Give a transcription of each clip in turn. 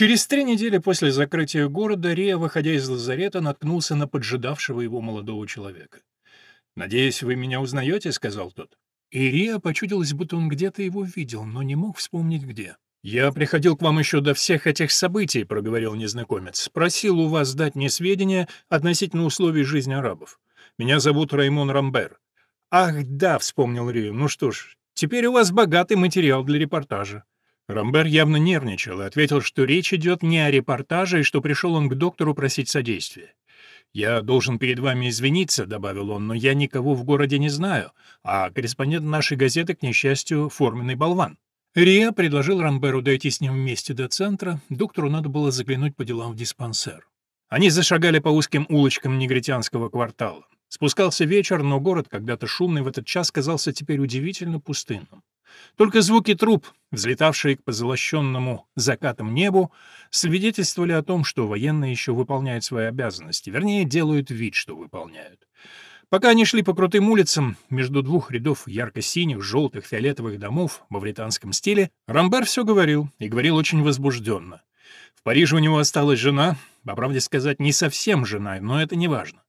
Через три недели после закрытия города Риа, выходя из лазарета, наткнулся на поджидавшего его молодого человека. «Надеюсь, вы меня узнаете?» — сказал тот. И Риа почудилось, будто он где-то его видел, но не мог вспомнить где. «Я приходил к вам еще до всех этих событий», — проговорил незнакомец. «Просил у вас дать мне сведения относительно условий жизни арабов. Меня зовут Раймон Рамбер». «Ах, да», — вспомнил Рио. «Ну что ж, теперь у вас богатый материал для репортажа». Рамбер явно нервничал и ответил, что речь идет не о репортаже и что пришел он к доктору просить содействия. «Я должен перед вами извиниться», — добавил он, — «но я никого в городе не знаю, а корреспондент нашей газеты, к несчастью, форменный болван». Риа предложил Рамберу дойти с ним вместе до центра, доктору надо было заглянуть по делам в диспансер. Они зашагали по узким улочкам негритянского квартала. Спускался вечер, но город, когда-то шумный, в этот час казался теперь удивительно пустынным. Только звуки труб, взлетавшие к позолощенному закатом небу, свидетельствовали о том, что военные еще выполняют свои обязанности, вернее, делают вид, что выполняют. Пока они шли по крутым улицам, между двух рядов ярко-синих, желтых, фиолетовых домов в мавританском стиле, Рамбер все говорил, и говорил очень возбужденно. В Париже у него осталась жена, по правде сказать, не совсем жена, но это не важно.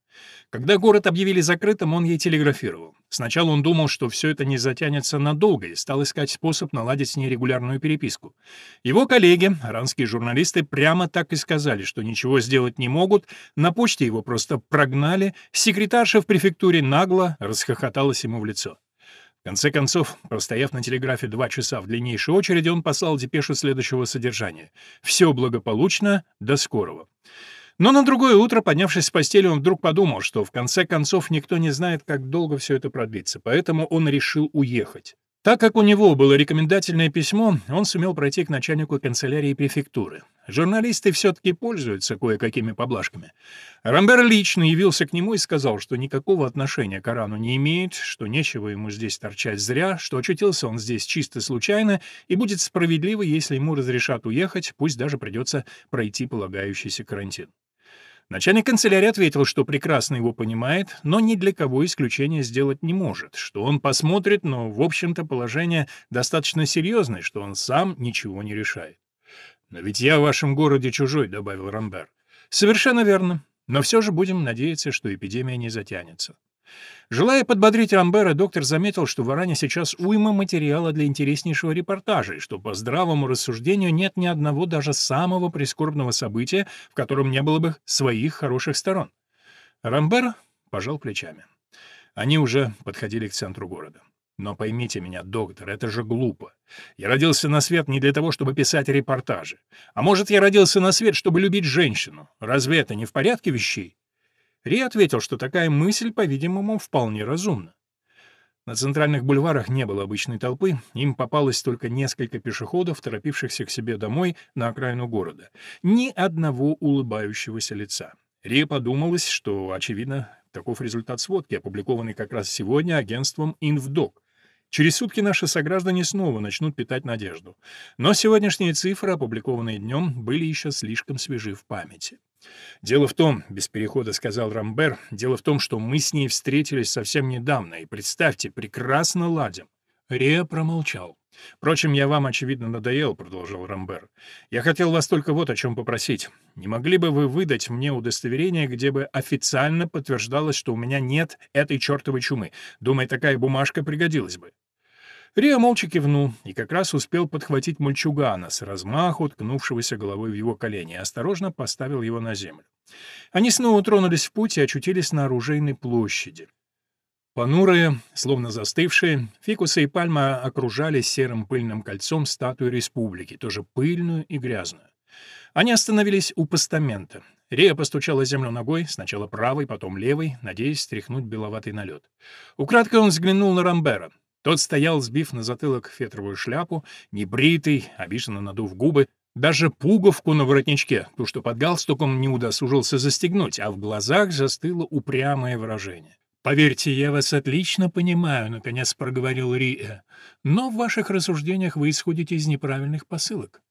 Когда город объявили закрытым, он ей телеграфировал. Сначала он думал, что все это не затянется надолго, и стал искать способ наладить с ней регулярную переписку. Его коллеги, аранские журналисты, прямо так и сказали, что ничего сделать не могут, на почте его просто прогнали, секретарша в префектуре нагло расхохоталась ему в лицо. В конце концов, простояв на телеграфе два часа в длиннейшей очереди, он послал депешу следующего содержания. «Все благополучно, до скорого». Но на другое утро, поднявшись с постели, он вдруг подумал, что в конце концов никто не знает, как долго все это продлится, поэтому он решил уехать. Так как у него было рекомендательное письмо, он сумел пройти к начальнику канцелярии префектуры. Журналисты все-таки пользуются кое-какими поблажками. Рамбер лично явился к нему и сказал, что никакого отношения к Корану не имеет, что нечего ему здесь торчать зря, что очутился он здесь чисто случайно, и будет справедливо, если ему разрешат уехать, пусть даже придется пройти полагающийся карантин. Начальник канцелярии ответил, что прекрасно его понимает, но ни для кого исключения сделать не может, что он посмотрит, но, в общем-то, положение достаточно серьезное, что он сам ничего не решает. «Но ведь я в вашем городе чужой», — добавил Рамбер. «Совершенно верно. Но все же будем надеяться, что эпидемия не затянется». Желая подбодрить Рамбера, доктор заметил, что в Иране сейчас уйма материала для интереснейшего репортажа, и что по здравому рассуждению нет ни одного даже самого прискорбного события, в котором не было бы своих хороших сторон. Рамбер пожал плечами. Они уже подходили к центру города. Но поймите меня, доктор, это же глупо. Я родился на свет не для того, чтобы писать репортажи. А может, я родился на свет, чтобы любить женщину. Разве это не в порядке вещей? Ри ответил, что такая мысль, по-видимому, вполне разумна. На центральных бульварах не было обычной толпы, им попалось только несколько пешеходов, торопившихся к себе домой на окраину города. Ни одного улыбающегося лица. Ри подумалось, что, очевидно, таков результат сводки, опубликованный как раз сегодня агентством «Инвдок». Через сутки наши сограждане снова начнут питать надежду. Но сегодняшние цифры, опубликованные днем, были еще слишком свежи в памяти. «Дело в том, — без перехода сказал Рамбер, — дело в том, что мы с ней встретились совсем недавно, и, представьте, прекрасно ладим». Риа промолчал. «Впрочем, я вам, очевидно, надоел», — продолжил Рамбер. «Я хотел вас только вот о чем попросить. Не могли бы вы выдать мне удостоверение, где бы официально подтверждалось, что у меня нет этой чертовой чумы? Думаю, такая бумажка пригодилась бы». Риа молча кивнул и как раз успел подхватить мальчугана с размаху, ткнувшегося головой в его колени, и осторожно поставил его на землю. Они снова тронулись в путь и очутились на оружейной площади. Понурые, словно застывшие, фикусы и пальма окружали серым пыльным кольцом статую республики, тоже пыльную и грязную. Они остановились у постамента. Рия постучала землю ногой, сначала правой, потом левой, надеясь стряхнуть беловатый налет. Украдкой он взглянул на Рамбера. Тот стоял, сбив на затылок фетровую шляпу, небритый, обиженно надув губы, даже пуговку на воротничке, ту, что под галстуком не удосужился застегнуть, а в глазах застыло упрямое выражение. «Поверьте, я вас отлично понимаю», — наконец проговорил Риэ, «но в ваших рассуждениях вы исходите из неправильных посылок.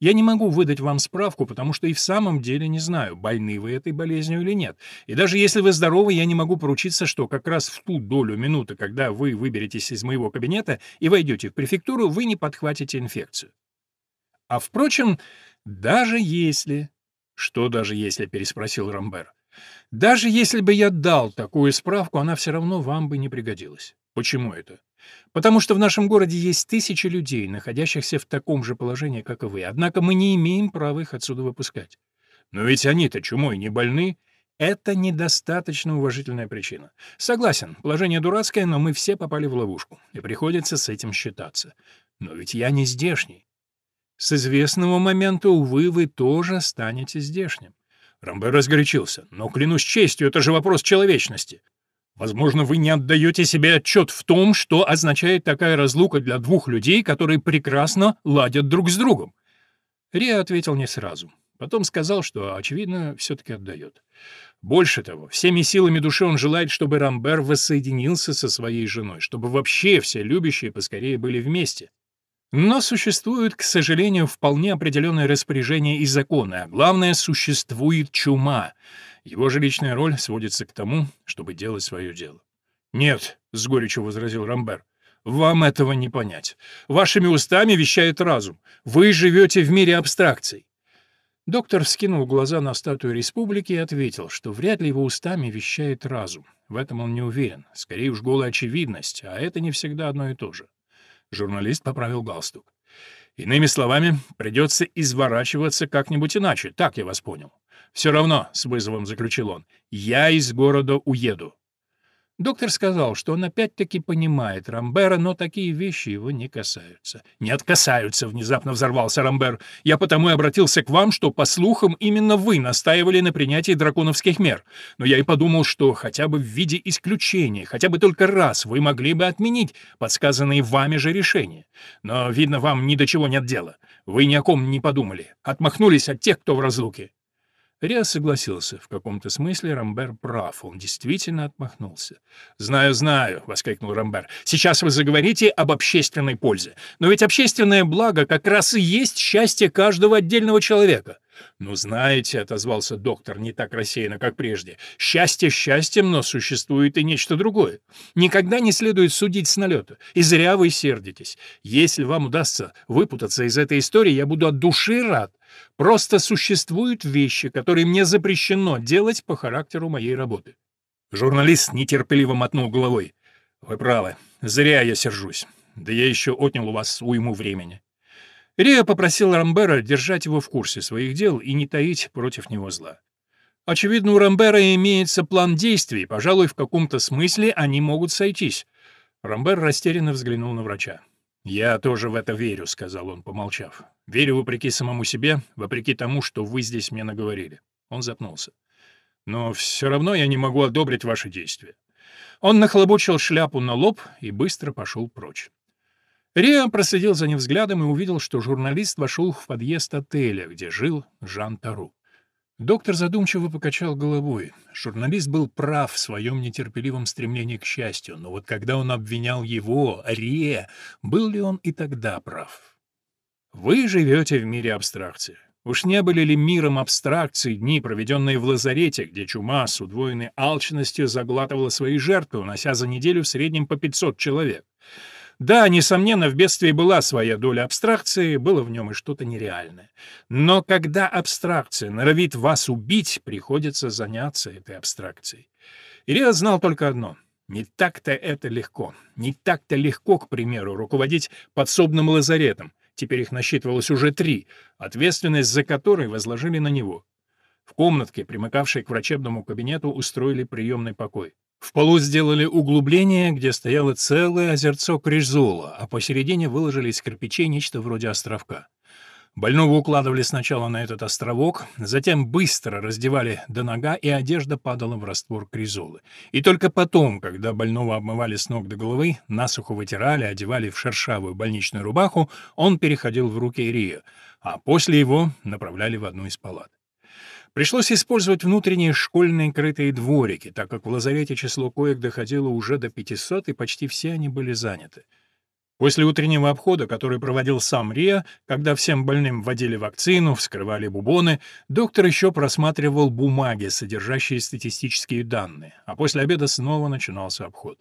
Я не могу выдать вам справку, потому что и в самом деле не знаю, больны вы этой болезнью или нет. И даже если вы здоровы, я не могу поручиться, что как раз в ту долю минуты, когда вы выберетесь из моего кабинета и войдете в префектуру, вы не подхватите инфекцию. А впрочем, даже если... Что даже если, переспросил Рамбер. Даже если бы я дал такую справку, она все равно вам бы не пригодилась. Почему это? Потому что в нашем городе есть тысячи людей, находящихся в таком же положении, как и вы. Однако мы не имеем права их отсюда выпускать. Но ведь они-то чумой не больны. Это недостаточно уважительная причина. Согласен, положение дурацкое, но мы все попали в ловушку, и приходится с этим считаться. Но ведь я не здешний. С известного момента, увы, вы тоже станете здешним. Рамбе разгорячился. «Но, клянусь честью, это же вопрос человечности. Возможно, вы не отдаете себе отчет в том, что означает такая разлука для двух людей, которые прекрасно ладят друг с другом». Риа ответил не сразу. Потом сказал, что, очевидно, все-таки отдает. Больше того, всеми силами души он желает, чтобы Рамбер воссоединился со своей женой, чтобы вообще все любящие поскорее были вместе. Но существует, к сожалению, вполне определенное распоряжение и законы, а главное, существует чума. Его же личная роль сводится к тому, чтобы делать свое дело. «Нет», — с горечью возразил Рамбер, — «вам этого не понять. Вашими устами вещает разум. Вы живете в мире абстракций». Доктор вскинул глаза на статую республики и ответил, что вряд ли его устами вещает разум. В этом он не уверен. Скорее уж голая очевидность, а это не всегда одно и то же. Журналист поправил галстук. Иными словами, придется изворачиваться как-нибудь иначе, так я вас понял. Все равно, — с вызовом заключил он, — я из города уеду. Доктор сказал, что он опять-таки понимает Рамбера, но такие вещи его не касаются. «Нет, касаются», — внезапно взорвался Рамбер. «Я потому и обратился к вам, что, по слухам, именно вы настаивали на принятии драконовских мер. Но я и подумал, что хотя бы в виде исключения, хотя бы только раз вы могли бы отменить подсказанные вами же решения. Но, видно, вам ни до чего нет дела. Вы ни о ком не подумали. Отмахнулись от тех, кто в разлуке. Риа согласился. В каком-то смысле Рамбер прав. Он действительно отмахнулся. «Знаю, знаю», — воскликнул Рамбер. «Сейчас вы заговорите об общественной пользе. Но ведь общественное благо как раз и есть счастье каждого отдельного человека. «Ну, знаете», — отозвался доктор не так рассеянно, как прежде, «счастье счастьем, но существует и нечто другое. Никогда не следует судить с налета, и зря вы сердитесь. Если вам удастся выпутаться из этой истории, я буду от души рад. Просто существуют вещи, которые мне запрещено делать по характеру моей работы». Журналист нетерпеливо мотнул головой. «Вы правы. Зря я сержусь. Да я еще отнял у вас уйму времени. Риа попросил Рамбера держать его в курсе своих дел и не таить против него зла. Очевидно, у Рамбера имеется план действий, пожалуй, в каком-то смысле они могут сойтись. Рамбер растерянно взглянул на врача. «Я тоже в это верю», — сказал он, помолчав. «Верю вопреки самому себе, вопреки тому, что вы здесь мне наговорили». Он запнулся. «Но все равно я не могу одобрить ваши действия». Он нахлобучил шляпу на лоб и быстро пошел прочь. Риа проследил за ним взглядом и увидел, что журналист вошел в подъезд отеля, где жил Жан Тару. Доктор задумчиво покачал головой. Журналист был прав в своем нетерпеливом стремлении к счастью, но вот когда он обвинял его, Риа, был ли он и тогда прав? Вы живете в мире абстракции. Уж не были ли миром абстракций дни, проведенные в лазарете, где чума с удвоенной алчностью заглатывала свои жертвы, унося за неделю в среднем по 500 человек? Да, несомненно, в бедствии была своя доля абстракции, было в нем и что-то нереальное. Но когда абстракция норовит вас убить, приходится заняться этой абстракцией. Илья знал только одно — не так-то это легко. Не так-то легко, к примеру, руководить подсобным лазаретом. Теперь их насчитывалось уже три, ответственность за которые возложили на него. В комнатке, примыкавшей к врачебному кабинету, устроили приемный покой. В полу сделали углубление, где стояло целое озерцо крижзола, а посередине выложили из кирпичей нечто вроде островка. Больного укладывали сначала на этот островок, затем быстро раздевали до нога, и одежда падала в раствор кризолы. И только потом, когда больного обмывали с ног до головы, насухо вытирали, одевали в шершавую больничную рубаху, он переходил в руки Ирия, а после его направляли в одну из палат. Пришлось использовать внутренние школьные крытые дворики, так как в лазарете число коек доходило уже до 500, и почти все они были заняты. После утреннего обхода, который проводил сам Риа, когда всем больным вводили вакцину, вскрывали бубоны, доктор еще просматривал бумаги, содержащие статистические данные, а после обеда снова начинался обход.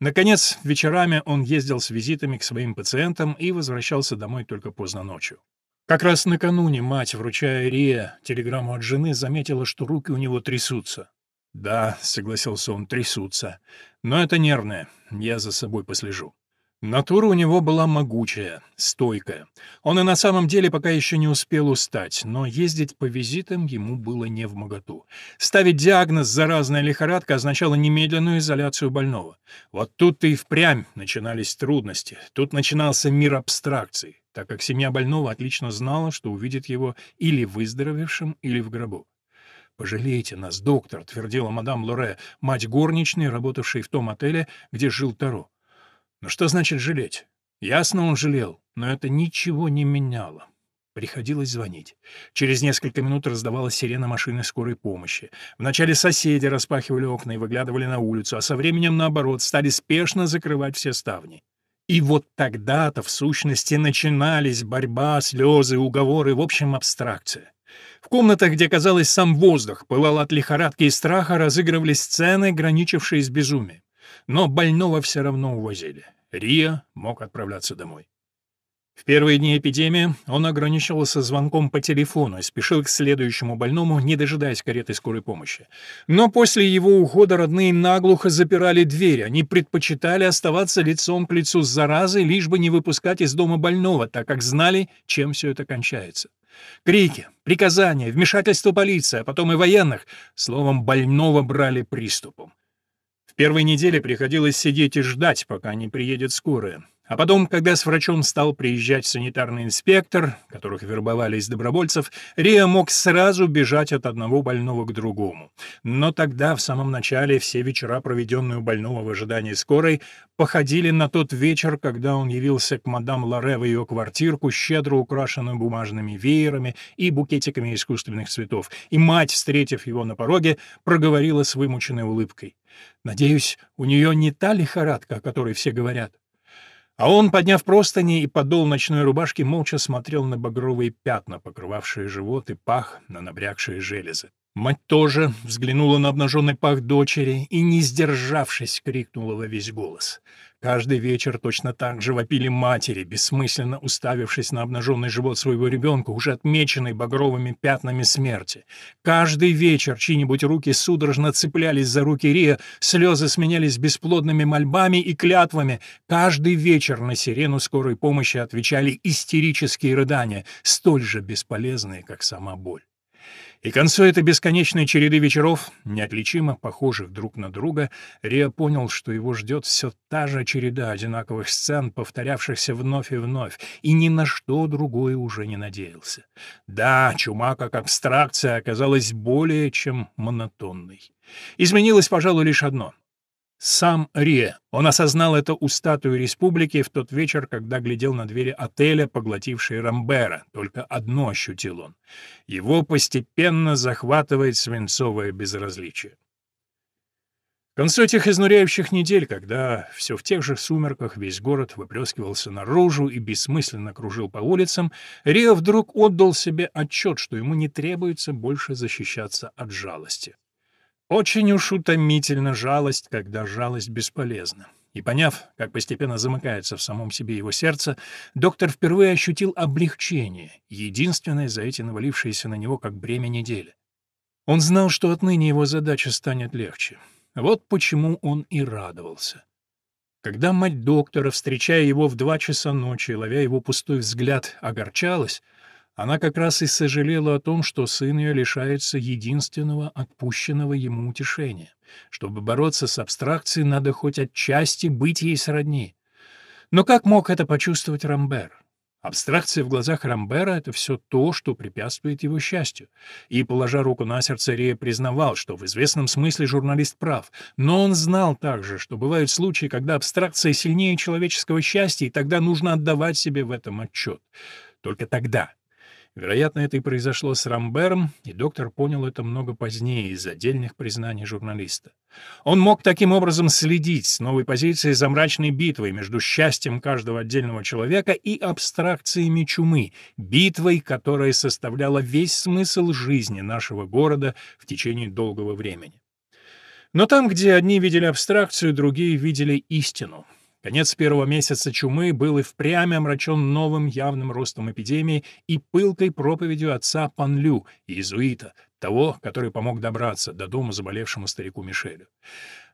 Наконец, вечерами он ездил с визитами к своим пациентам и возвращался домой только поздно ночью. Как раз накануне мать, вручая Рия телеграмму от жены, заметила, что руки у него трясутся. «Да», — согласился он, — «трясутся. Но это нервное. Я за собой послежу». Натура у него была могучая, стойкая. Он и на самом деле пока еще не успел устать, но ездить по визитам ему было не в моготу. Ставить диагноз «заразная лихорадка» означало немедленную изоляцию больного. Вот тут-то и впрямь начинались трудности. Тут начинался мир абстракций, так как семья больного отлично знала, что увидит его или выздоровевшим, или в гробу. «Пожалейте нас, доктор», — твердила мадам Лоре, мать горничной, работавшей в том отеле, где жил Таро. Но что значит жалеть? Ясно, он жалел, но это ничего не меняло. Приходилось звонить. Через несколько минут раздавалась сирена машины скорой помощи. Вначале соседи распахивали окна и выглядывали на улицу, а со временем, наоборот, стали спешно закрывать все ставни. И вот тогда-то, в сущности, начинались борьба, слезы, уговоры, в общем, абстракция. В комнатах, где, казалось, сам воздух пылал от лихорадки и страха, разыгрывались сцены, граничившие с безумием. Но больного все равно увозили. Риа мог отправляться домой. В первые дни эпидемии он ограничивался звонком по телефону и спешил к следующему больному, не дожидаясь кареты скорой помощи. Но после его ухода родные наглухо запирали дверь, они предпочитали оставаться лицом к лицу с заразой, лишь бы не выпускать из дома больного, так как знали, чем все это кончается. Крики, приказания, вмешательство полиции, а потом и военных, словом, больного брали приступом. В первой неделе приходилось сидеть и ждать, пока не приедет скорая. А потом, когда с врачом стал приезжать санитарный инспектор, которых вербовали из добровольцев, Риа мог сразу бежать от одного больного к другому. Но тогда, в самом начале, все вечера, проведенные у больного в ожидании скорой, походили на тот вечер, когда он явился к мадам Лоре в ее квартирку, щедро украшенную бумажными веерами и букетиками искусственных цветов, и мать, встретив его на пороге, проговорила с вымученной улыбкой. Надеюсь, у нее не та лихорадка, о которой все говорят. А он, подняв простыни и подол ночной рубашки, молча смотрел на багровые пятна, покрывавшие живот и пах, на набрякшие железы. Мать тоже взглянула на обнаженный пах дочери и, не сдержавшись, крикнула во весь голос. Каждый вечер точно так же вопили матери, бессмысленно уставившись на обнаженный живот своего ребенка, уже отмеченный багровыми пятнами смерти. Каждый вечер чьи-нибудь руки судорожно цеплялись за руки Рия, слезы сменялись бесплодными мольбами и клятвами. Каждый вечер на сирену скорой помощи отвечали истерические рыдания, столь же бесполезные, как сама боль. И к концу этой бесконечной череды вечеров, неотличимо похожих друг на друга, Риа понял, что его ждет все та же череда одинаковых сцен, повторявшихся вновь и вновь, и ни на что другое уже не надеялся. Да, чума как абстракция оказалась более чем монотонной. Изменилось, пожалуй, лишь одно — сам Ре. Он осознал это у статуи республики в тот вечер, когда глядел на двери отеля, поглотившие Рамбера. Только одно ощутил он. Его постепенно захватывает свинцовое безразличие. К концу этих изнуряющих недель, когда все в тех же сумерках весь город выплескивался наружу и бессмысленно кружил по улицам, Рио вдруг отдал себе отчет, что ему не требуется больше защищаться от жалости. Очень уж утомительна жалость, когда жалость бесполезна. И поняв, как постепенно замыкается в самом себе его сердце, доктор впервые ощутил облегчение, единственное за эти навалившиеся на него как бремя недели. Он знал, что отныне его задача станет легче. Вот почему он и радовался. Когда мать доктора, встречая его в два часа ночи, ловя его пустой взгляд, огорчалась, она как раз и сожалела о том, что сын ее лишается единственного отпущенного ему утешения. Чтобы бороться с абстракцией, надо хоть отчасти быть ей сродни. Но как мог это почувствовать Рамбер? Абстракция в глазах Рамбера — это все то, что препятствует его счастью. И, положа руку на сердце, Рея признавал, что в известном смысле журналист прав. Но он знал также, что бывают случаи, когда абстракция сильнее человеческого счастья, и тогда нужно отдавать себе в этом отчет. Только тогда Вероятно, это и произошло с Рамбером, и доктор понял это много позднее из отдельных признаний журналиста. Он мог таким образом следить с новой позиции за мрачной битвой между счастьем каждого отдельного человека и абстракциями чумы, битвой, которая составляла весь смысл жизни нашего города в течение долгого времени. Но там, где одни видели абстракцию, другие видели истину. Конец первого месяца чумы был и впрямь омрачен новым явным ростом эпидемии и пылкой проповедью отца Панлю, иезуита, того, который помог добраться до дома заболевшему старику Мишелю.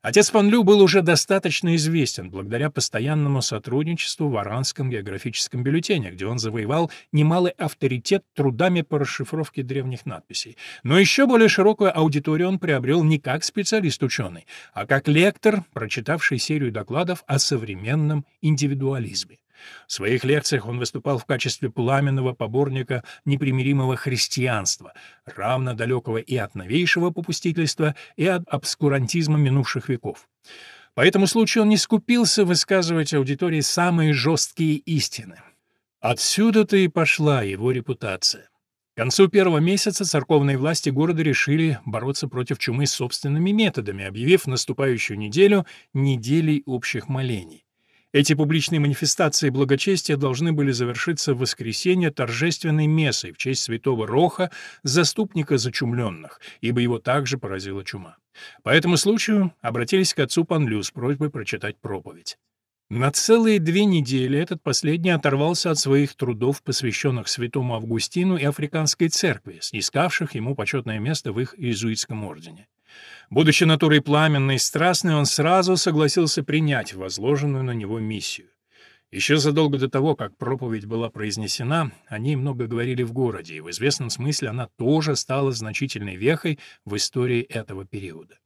Отец Панлю был уже достаточно известен благодаря постоянному сотрудничеству в Аранском географическом бюллетене, где он завоевал немалый авторитет трудами по расшифровке древних надписей. Но еще более широкую аудиторию он приобрел не как специалист-ученый, а как лектор, прочитавший серию докладов о современном индивидуализме. В своих лекциях он выступал в качестве пламенного поборника непримиримого христианства, равно далекого и от новейшего попустительства, и от обскурантизма минувших веков. По этому случаю он не скупился высказывать аудитории самые жесткие истины. Отсюда-то и пошла его репутация. К концу первого месяца церковные власти города решили бороться против чумы собственными методами, объявив наступающую неделю неделей общих молений. Эти публичные манифестации благочестия должны были завершиться в воскресенье торжественной мессой в честь святого Роха, заступника зачумленных, ибо его также поразила чума. По этому случаю обратились к отцу Панлю с просьбой прочитать проповедь. На целые две недели этот последний оторвался от своих трудов, посвященных святому Августину и Африканской церкви, снискавших ему почетное место в их иезуитском ордене. Будучи натурой пламенной и страстной, он сразу согласился принять возложенную на него миссию. Еще задолго до того, как проповедь была произнесена, о ней много говорили в городе, и в известном смысле она тоже стала значительной вехой в истории этого периода.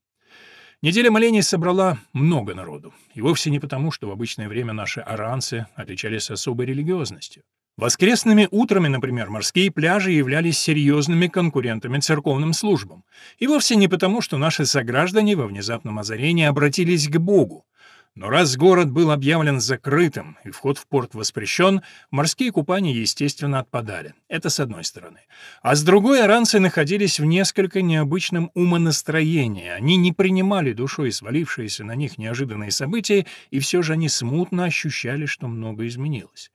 Неделя молений собрала много народу, и вовсе не потому, что в обычное время наши аранцы отличались особой религиозностью. Воскресными утрами, например, морские пляжи являлись серьезными конкурентами церковным службам. И вовсе не потому, что наши сограждане во внезапном озарении обратились к Богу. Но раз город был объявлен закрытым и вход в порт воспрещен, морские купания, естественно, отпадали. Это с одной стороны. А с другой, аранцы находились в несколько необычном умонастроении. Они не принимали душой свалившиеся на них неожиданные события, и все же они смутно ощущали, что много изменилось.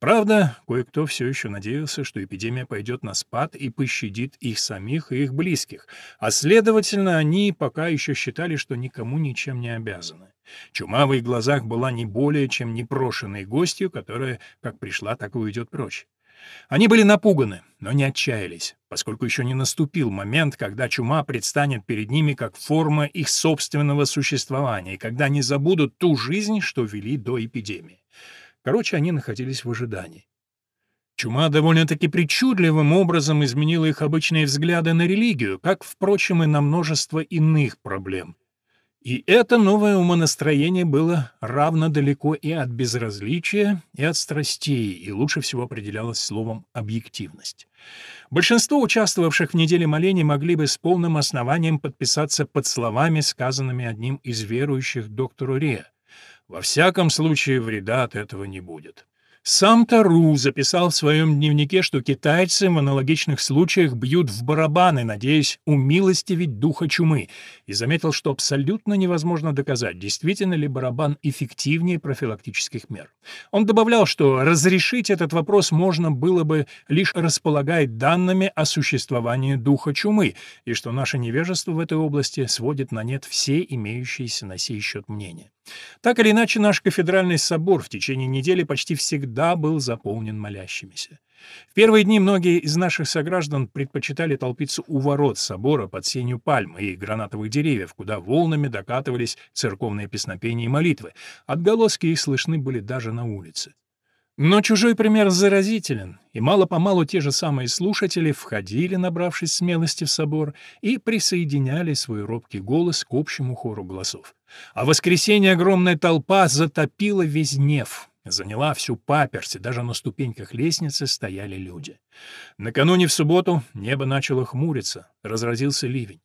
Правда, кое-кто все еще надеялся, что эпидемия пойдет на спад и пощадит их самих и их близких, а следовательно, они пока еще считали, что никому ничем не обязаны. Чума в их глазах была не более чем непрошенной гостью, которая как пришла, так и уйдет прочь. Они были напуганы, но не отчаялись, поскольку еще не наступил момент, когда чума предстанет перед ними как форма их собственного существования, и когда они забудут ту жизнь, что вели до эпидемии. Короче, они находились в ожидании. Чума довольно-таки причудливым образом изменила их обычные взгляды на религию, как, впрочем, и на множество иных проблем. И это новое умонастроение было равно далеко и от безразличия, и от страстей, и лучше всего определялось словом «объективность». Большинство участвовавших в неделе молений могли бы с полным основанием подписаться под словами, сказанными одним из верующих доктору Ре. Во всяком случае, вреда от этого не будет. Сам Тару записал в своем дневнике, что китайцы в аналогичных случаях бьют в барабаны, надеясь умилостивить духа чумы, и заметил, что абсолютно невозможно доказать, действительно ли барабан эффективнее профилактических мер. Он добавлял, что разрешить этот вопрос можно было бы, лишь располагая данными о существовании духа чумы, и что наше невежество в этой области сводит на нет все имеющиеся на сей счет мнения. Так или иначе, наш кафедральный собор в течение недели почти всегда был заполнен молящимися. В первые дни многие из наших сограждан предпочитали толпиться у ворот собора под сенью пальмы и гранатовых деревьев, куда волнами докатывались церковные песнопения и молитвы. Отголоски их слышны были даже на улице. Но чужой пример заразителен, и мало-помалу те же самые слушатели входили, набравшись смелости в собор, и присоединяли свой робкий голос к общему хору голосов. А в воскресенье огромная толпа затопила весь Нев, заняла всю паперсть, и даже на ступеньках лестницы стояли люди. Накануне в субботу небо начало хмуриться, разразился ливень.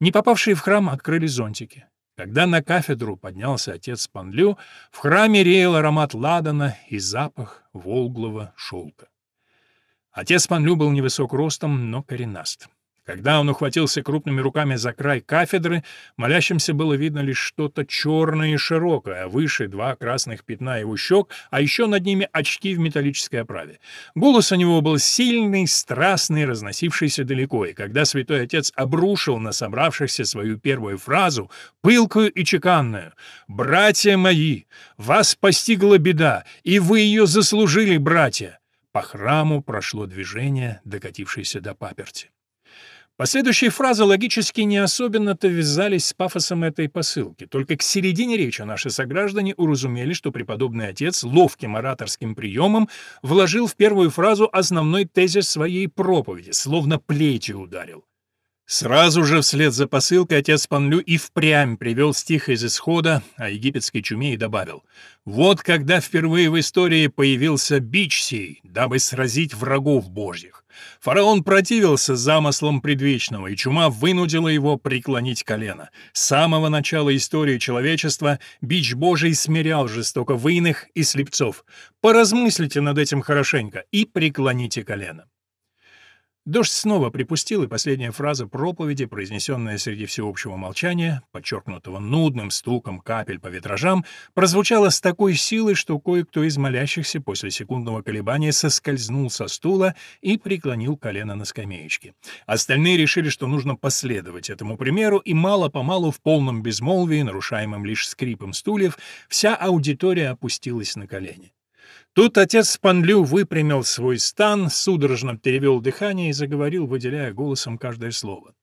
Не попавшие в храм открыли зонтики. Когда на кафедру поднялся отец Панлю, в храме реял аромат ладана и запах волглого шелка. Отец Панлю был невысок ростом, но коренаст. Когда он ухватился крупными руками за край кафедры, молящимся было видно лишь что-то черное и широкое, а выше два красных пятна его щек, а еще над ними очки в металлической оправе. Голос у него был сильный, страстный, разносившийся далеко, и когда святой отец обрушил на собравшихся свою первую фразу, пылкую и чеканную «Братья мои, вас постигла беда, и вы ее заслужили, братья!» По храму прошло движение, докатившееся до паперти. Последующие фразы логически не особенно-то вязались с пафосом этой посылки. Только к середине речи наши сограждане уразумели, что преподобный отец ловким ораторским приемом вложил в первую фразу основной тезис своей проповеди, словно плетью ударил. Сразу же вслед за посылкой отец Панлю и впрямь привел стих из исхода о египетской чуме и добавил «Вот когда впервые в истории появился бич сей, дабы сразить врагов божьих. Фараон противился замыслам предвечного, и чума вынудила его преклонить колено. С самого начала истории человечества бич божий смирял жестоко выйных и слепцов. Поразмыслите над этим хорошенько и преклоните колено». Дождь снова припустил, и последняя фраза проповеди, произнесенная среди всеобщего молчания, подчеркнутого нудным стуком капель по витражам, прозвучала с такой силой, что кое-кто из молящихся после секундного колебания соскользнул со стула и преклонил колено на скамеечке. Остальные решили, что нужно последовать этому примеру, и мало-помалу в полном безмолвии, нарушаемом лишь скрипом стульев, вся аудитория опустилась на колени. Тут отец Панлю выпрямил свой стан, судорожно перевел дыхание и заговорил, выделяя голосом каждое слово.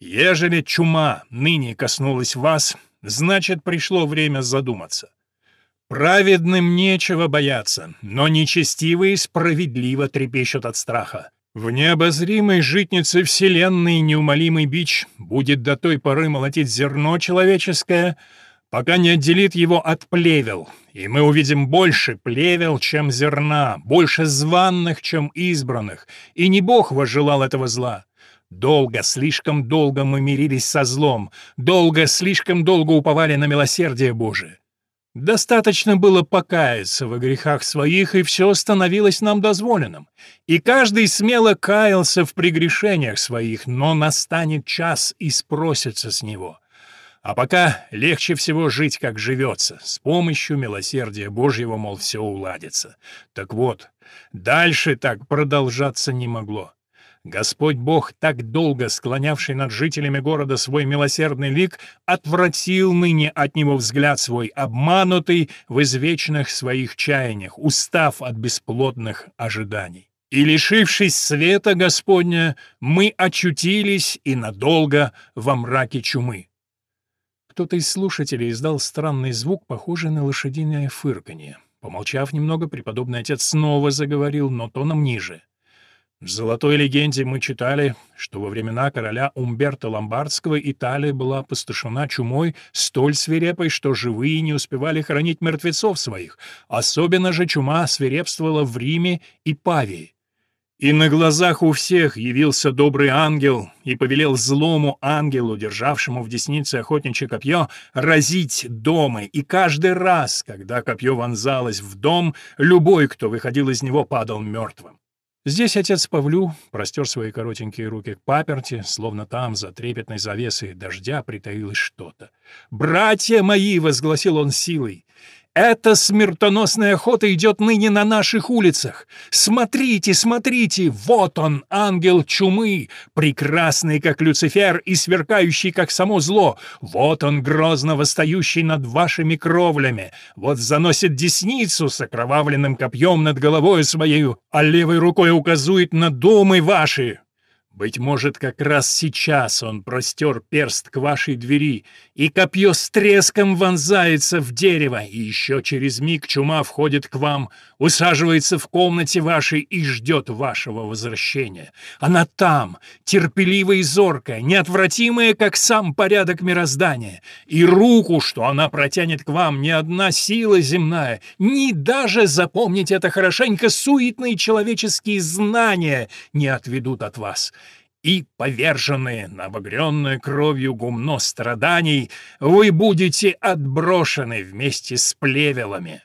«Ежели чума ныне коснулась вас, значит, пришло время задуматься. Праведным нечего бояться, но нечестивые справедливо трепещут от страха. В необозримой житнице вселенной неумолимый бич будет до той поры молотить зерно человеческое, пока не отделит его от плевел, и мы увидим больше плевел, чем зерна, больше званных, чем избранных, и не Бог возжелал этого зла. Долго, слишком долго мы мирились со злом, долго, слишком долго уповали на милосердие Божие. Достаточно было покаяться во грехах своих, и все становилось нам дозволенным. И каждый смело каялся в прегрешениях своих, но настанет час и спросится с него — а пока легче всего жить, как живется. С помощью милосердия Божьего, мол, все уладится. Так вот, дальше так продолжаться не могло. Господь Бог, так долго склонявший над жителями города свой милосердный лик, отвратил ныне от него взгляд свой, обманутый в извечных своих чаяниях, устав от бесплодных ожиданий. И, лишившись света Господня, мы очутились и надолго во мраке чумы. Кто-то из слушателей издал странный звук, похожий на лошадиное фырканье. Помолчав немного, преподобный отец снова заговорил, но тоном ниже. В «Золотой легенде» мы читали, что во времена короля Умберто Ломбардского Италия была опустошена чумой столь свирепой, что живые не успевали хоронить мертвецов своих. Особенно же чума свирепствовала в Риме и Павии. И на глазах у всех явился добрый ангел и повелел злому ангелу, державшему в деснице охотничье копье, разить дома, и каждый раз, когда копье вонзалось в дом, любой, кто выходил из него, падал мертвым. Здесь отец Павлю простер свои коротенькие руки к паперти, словно там, за трепетной завесой дождя, притаилось что-то. «Братья мои!» — возгласил он силой. Эта смертоносная охота идет ныне на наших улицах. Смотрите, смотрите, вот он, ангел чумы, прекрасный, как Люцифер, и сверкающий, как само зло. Вот он, грозно восстающий над вашими кровлями. Вот заносит десницу с окровавленным копьем над головой своей, а левой рукой указует на домы ваши. Быть может, как раз сейчас он простер перст к вашей двери, и копье с треском вонзается в дерево, и еще через миг чума входит к вам, усаживается в комнате вашей и ждет вашего возвращения. Она там, терпеливая и зоркая, неотвратимая, как сам порядок мироздания, и руку, что она протянет к вам, ни одна сила земная, ни даже, запомните это хорошенько, суетные человеческие знания не отведут от вас» и, поверженные на обогренное кровью гумно страданий, вы будете отброшены вместе с плевелами.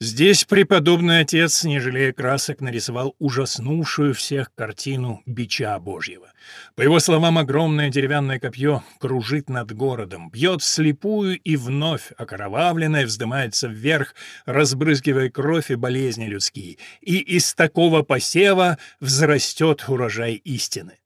Здесь преподобный отец, не жалея красок, нарисовал ужаснувшую всех картину бича Божьего. По его словам, огромное деревянное копье кружит над городом, бьет вслепую и вновь окровавленное вздымается вверх, разбрызгивая кровь и болезни людские, и из такого посева взрастет урожай истины.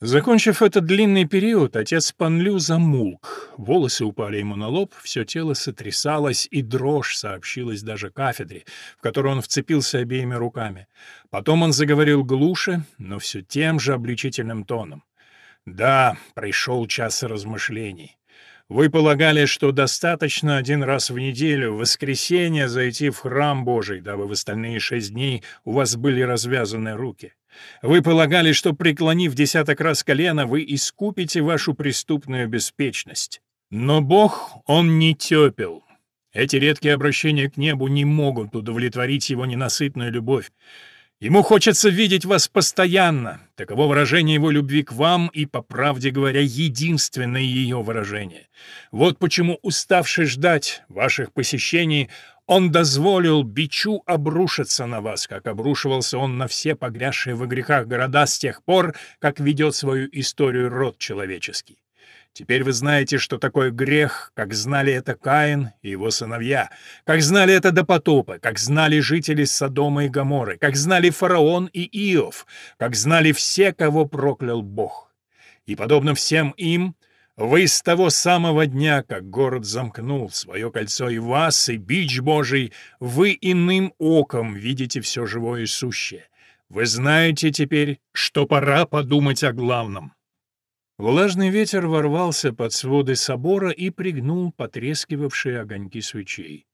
Закончив этот длинный период, отец Панлю замулк. Волосы упали ему на лоб, все тело сотрясалось, и дрожь сообщилась даже кафедре, в которую он вцепился обеими руками. Потом он заговорил глуше, но все тем же обличительным тоном. «Да, пришел час размышлений. Вы полагали, что достаточно один раз в неделю, в воскресенье, зайти в храм Божий, дабы в остальные шесть дней у вас были развязаны руки. Вы полагали, что, преклонив десяток раз колено, вы искупите вашу преступную беспечность. Но Бог, Он не тепел. Эти редкие обращения к небу не могут удовлетворить его ненасытную любовь. Ему хочется видеть вас постоянно. Таково выражение его любви к вам и, по правде говоря, единственное ее выражение. Вот почему, уставший ждать ваших посещений, он дозволил бичу обрушиться на вас, как обрушивался он на все погрязшие в грехах города с тех пор, как ведет свою историю род человеческий. Теперь вы знаете, что такое грех, как знали это Каин и его сыновья, как знали это до потопа, как знали жители Содома и Гоморры, как знали фараон и Иов, как знали все, кого проклял Бог. И, подобно всем им, вы с того самого дня, как город замкнул свое кольцо и вас, и бич Божий, вы иным оком видите все живое и сущее. Вы знаете теперь, что пора подумать о главном. Влажный ветер ворвался под своды собора и пригнул потрескивавшие огоньки свечей.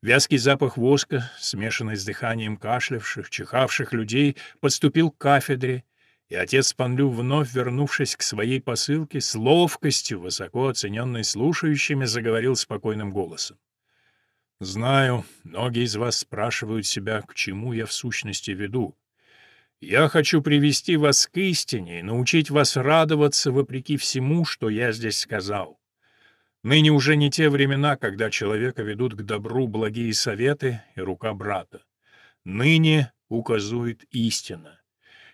Вязкий запах воска, смешанный с дыханием кашлявших, чихавших людей, подступил к кафедре, и отец Панлю, вновь вернувшись к своей посылке, с ловкостью, высоко оцененной слушающими, заговорил спокойным голосом. «Знаю, многие из вас спрашивают себя, к чему я в сущности веду. Я хочу привести вас к истине и научить вас радоваться вопреки всему, что я здесь сказал. Ныне уже не те времена, когда человека ведут к добру благие советы и рука брата. Ныне указует истина.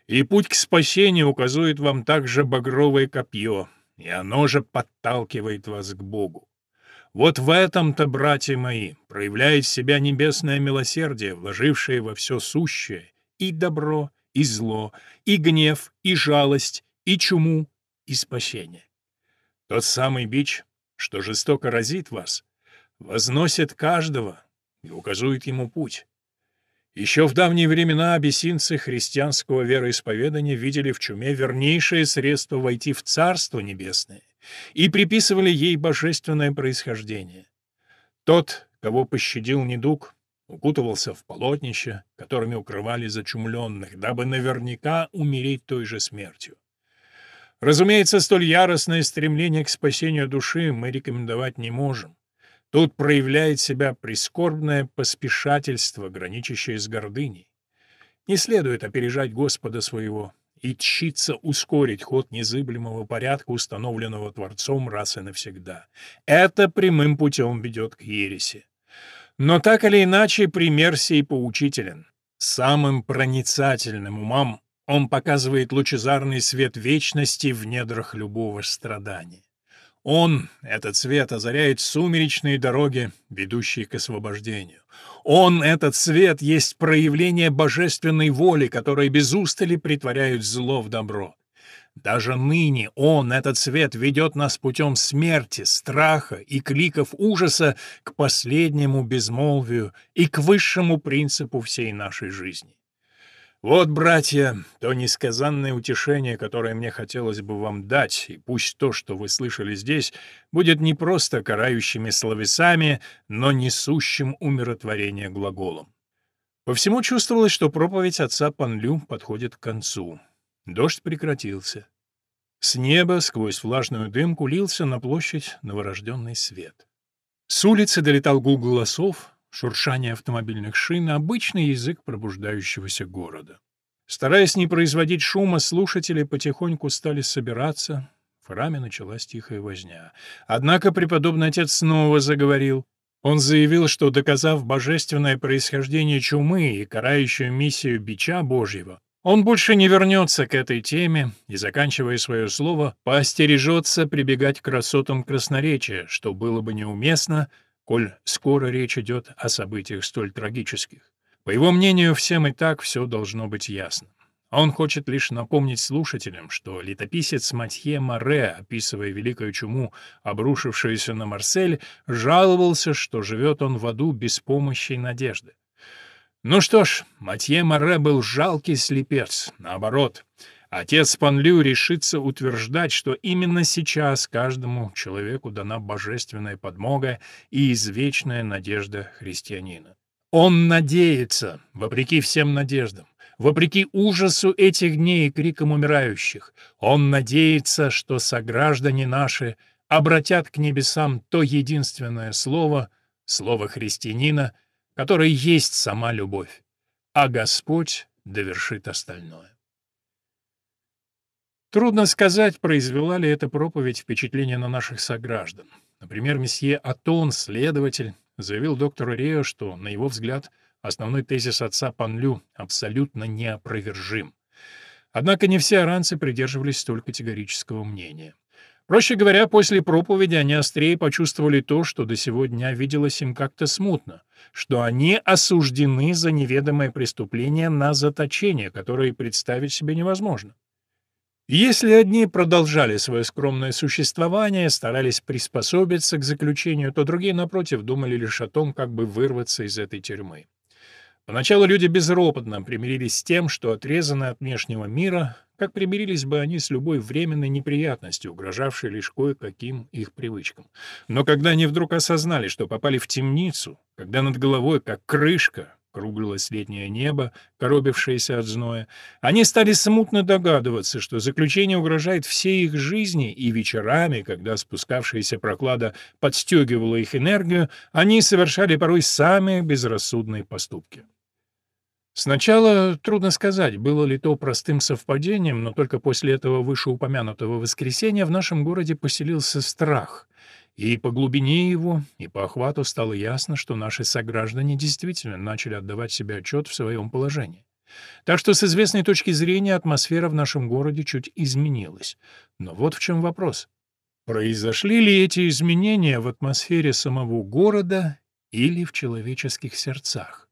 И путь к спасению указывает вам также багровое копье, и оно же подталкивает вас к Богу. Вот в этом-то, братья мои, проявляет себя небесное милосердие, вложившее во все сущее, и добро, и зло, и гнев, и жалость, и чуму, и спасение. Тот самый бич, что жестоко разит вас, возносит каждого и указывает ему путь. Еще в давние времена абиссинцы христианского вероисповедания видели в чуме вернейшее средство войти в Царство Небесное и приписывали ей божественное происхождение. Тот, кого пощадил недуг, укутывался в полотнище, которыми укрывали зачумленных, дабы наверняка умереть той же смертью. Разумеется, столь яростное стремление к спасению души мы рекомендовать не можем. Тут проявляет себя прискорбное поспешательство, граничащее с гордыней. Не следует опережать Господа своего и тщиться ускорить ход незыблемого порядка, установленного Творцом раз и навсегда. Это прямым путем ведет к ереси. Но так или иначе пример сей поучителен. Самым проницательным умам он показывает лучезарный свет вечности в недрах любого страдания. Он, этот свет, озаряет сумеречные дороги, ведущие к освобождению. Он, этот свет, есть проявление божественной воли, которая без устали притворяет зло в добро. Даже ныне Он, этот свет, ведет нас путем смерти, страха и кликов ужаса к последнему безмолвию и к высшему принципу всей нашей жизни. Вот, братья, то несказанное утешение, которое мне хотелось бы вам дать, и пусть то, что вы слышали здесь, будет не просто карающими словесами, но несущим умиротворение глаголом. По всему чувствовалось, что проповедь отца Панлю подходит к концу. Дождь прекратился. С неба сквозь влажную дымку лился на площадь новорожденный свет. С улицы долетал гул голосов, шуршание автомобильных шин — обычный язык пробуждающегося города. Стараясь не производить шума, слушатели потихоньку стали собираться. В храме началась тихая возня. Однако преподобный отец снова заговорил. Он заявил, что, доказав божественное происхождение чумы и карающую миссию бича Божьего, он больше не вернется к этой теме и, заканчивая свое слово, поостережется прибегать к красотам красноречия, что было бы неуместно, коль скоро речь идет о событиях столь трагических. По его мнению, всем и так все должно быть ясно. Он хочет лишь напомнить слушателям, что летописец Матье Море, описывая великую чуму, обрушившуюся на Марсель, жаловался, что живет он в аду без помощи и надежды. Ну что ж, Матье Море был жалкий слепец, наоборот. Отец Панлю решится утверждать, что именно сейчас каждому человеку дана божественная подмога и извечная надежда христианина. Он надеется, вопреки всем надеждам. Вопреки ужасу этих дней и крикам умирающих, он надеется, что сограждане наши обратят к небесам то единственное слово, слово христианина, которое есть сама любовь, а Господь довершит остальное. Трудно сказать, произвела ли эта проповедь впечатление на наших сограждан. Например, месье Атон, следователь, заявил доктору Рео, что, на его взгляд, Основной тезис отца Панлю абсолютно неопровержим. Однако не все аранцы придерживались столь категорического мнения. Проще говоря, после проповеди они острее почувствовали то, что до сего дня виделось им как-то смутно, что они осуждены за неведомое преступление на заточение, которое представить себе невозможно. Если одни продолжали свое скромное существование, старались приспособиться к заключению, то другие, напротив, думали лишь о том, как бы вырваться из этой тюрьмы. Поначалу люди безропотно примирились с тем, что отрезаны от внешнего мира, как примирились бы они с любой временной неприятностью, угрожавшей лишь кое-каким их привычкам. Но когда они вдруг осознали, что попали в темницу, когда над головой, как крышка, круглилось летнее небо, коробившееся от зноя, они стали смутно догадываться, что заключение угрожает всей их жизни, и вечерами, когда спускавшаяся проклада подстегивала их энергию, они совершали порой самые безрассудные поступки. Сначала трудно сказать, было ли то простым совпадением, но только после этого вышеупомянутого воскресенья в нашем городе поселился страх. И по глубине его, и по охвату стало ясно, что наши сограждане действительно начали отдавать себе отчет в своем положении. Так что с известной точки зрения атмосфера в нашем городе чуть изменилась. Но вот в чем вопрос. Произошли ли эти изменения в атмосфере самого города или в человеческих сердцах?